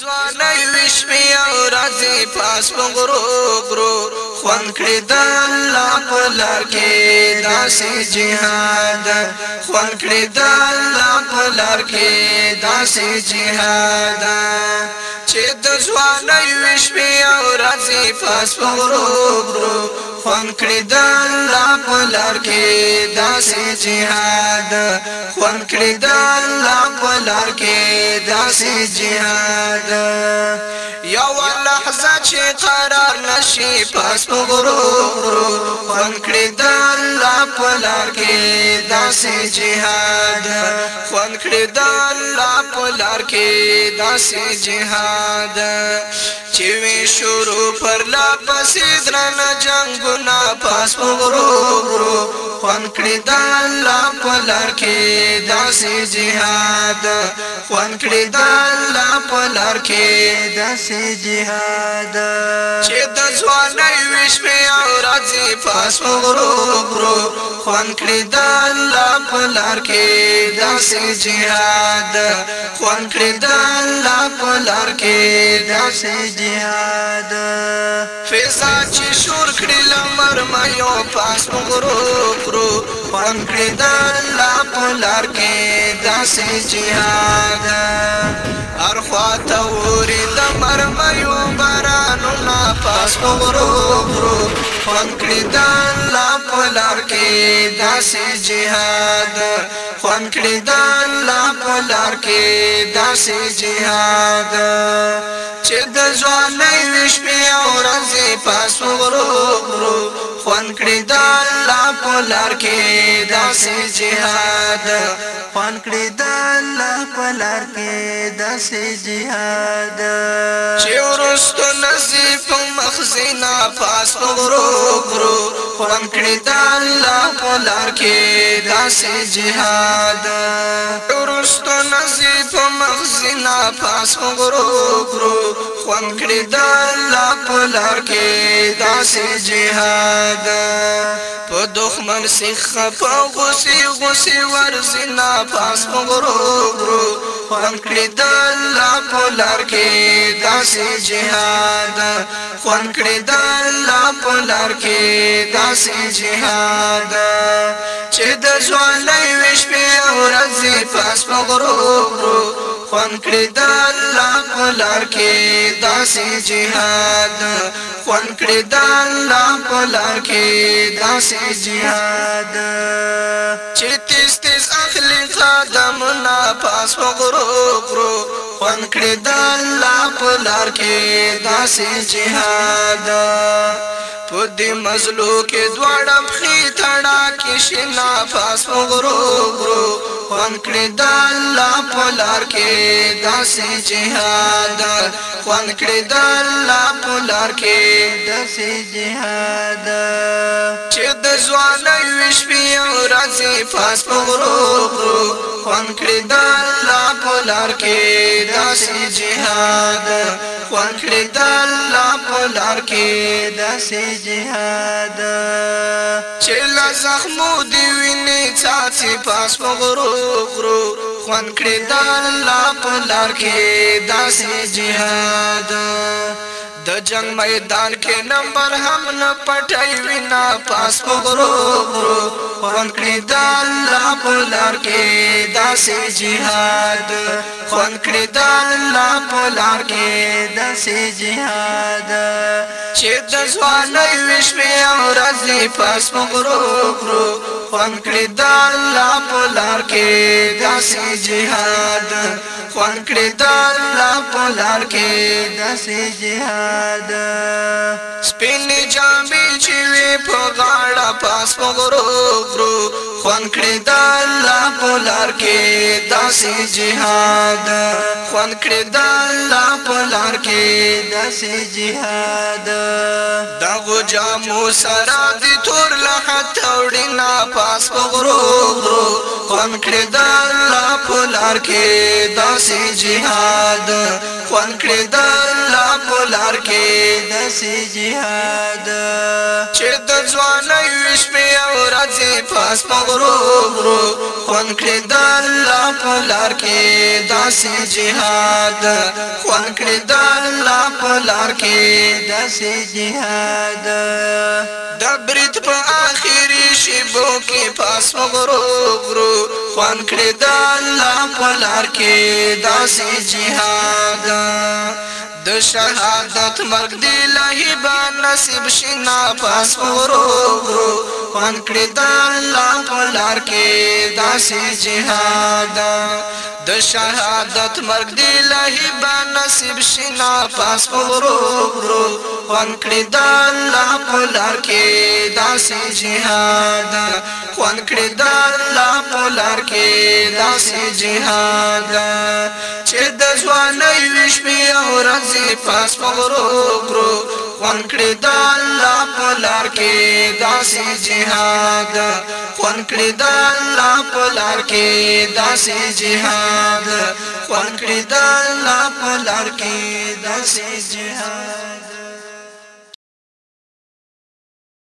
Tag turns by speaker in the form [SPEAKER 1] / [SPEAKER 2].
[SPEAKER 1] ځواني د شپې او ورځې پاس مغرو غرو خوان کړی د الله په لکه داسې جهاد خوان کړی د الله په لکه داسې جهاد چې د ځواني د شپې او ورځې پاس مغرو غرو خوان کړی د الله په لکه داسې جهاد خوان کړی د الله په لار کې داسې جهاد یو لحظه چې قرار نشي پس وګورو خوان کړی د الله په لار کې داسې جهاد خوان کړی د الله په لار کې داسې جهاد چې وی شروع پر لا پسې درن جنگونه پاس وګرو ورو خوان کړی د الله په لار کې داسې jihad خوان کړی د الله په لار کې داسې jihad چې د ځواني وشمه او راځي پاس وګرو ورو خوان کړی د الله په لار کې داسې jihad خوان کړی د الله په لار کې داسې جهاد فضا چې شور کړی لمر ما یو پاس مغرو کرو پان کړی د الله په لار کې داسې جهاد ارخوا ته ورې دمه لاس کو ورو برو خوانکړي دان لا پلار کې داسې جهاد خوانکړي دان لا پلار کې داسې جهاد چې د ځوانۍ شپې او ورځې پاس ورو برو خوانکړي دان لا پلار کې داسې جهاد خوانکړي پلار کې داسې جهاد چې ورستو نصیب مخزنا پاس غرو قرآن کړی د الله په لار کې داسې جهاد ورستو نزي په مغزنا پاس غرو غرو قرآن کړی د الله په لار کې داسې جهاد په دښمن سي خفا غسي غسي ورزنا پاس غرو غرو خوان کړی د الله په لار کې داسې جهاد خوان کړی د الله په لار کې داسې جهاد چې د ځوانۍ وش په ورځې پاس په غرور خوان کړی د الله په لار کې داسې جهاد خوان کړی د الله په لار کې داسې جهاد چې تیز تیز اخلی قدمنا پاس وغرو غرو پن کړی د الله په لار کې داسې جهاد په دې مزلو کې دواړه مخې تړه کې شنا فاس غرو غرو پن کړی د الله په لار کې داسې جهاد پن کړی د الله په لار کې داسې جهاد چې د ځواني وشپي او راځي فاس غرو غرو خوان کړی د الله په لار کې داسې جهاد خوان کړی د الله په لار کې داسې جهاد چې لا زخمو دی ویني چاڅي پاس په غرو غرو خوان کړی د الله په لار کې داسې جهاد د جنگ میدان کې نمبر هم نه پټای وینا پاس وګرو خوان کړي د الله په لار کې داسې jihad خوان کړي د الله په لار کې داسې jihad چې د ځواني وشمه او راځي پاس وګرو خوان کړي د الله په لار کې داسې jihad خوان کړي د الله په لار کې داسې jihad ده سپین جامې چې وي په غاړه پاس وګورو ګرو خوان کړي د الله په لار کې داسې جهاد خوان کړي د الله په لار کې داسې جهاد دغه جامو سره د تور لحد تاوډي نا پاس وګورو ګرو خوان کړي د الله په لار کې داسې جهاد خوان کړي د سي جهاد چې د ځواني شپې او ورځې پاس مغرور خوان کړي د الله په لار کې داسې جهاد خوان کړي د الله په لار کې داسې جهاد د برت په اخري شیبو کې پاس مغرور خوان کړي د الله په لار کې داسې جهاد د شهادت مرګ دی لهی با نصیب شنا پاس ورو خوان کړی د الله په لار کې داسې جهاد د شهادت مرګ دی لهی با نصیب شنا پاس ورو خوان کړی د الله په لار کې داسې جهاد خوان کړی د الله په لار کې داسې جهاد چې د ځوانه یو رزی پاس مغرو کرو خونکڑی دا اللہ پلار کی داسی جہاد خونکڑی دا اللہ پلار کی داسی جہاد خونکڑی دا اللہ پلار کی داسی جہاد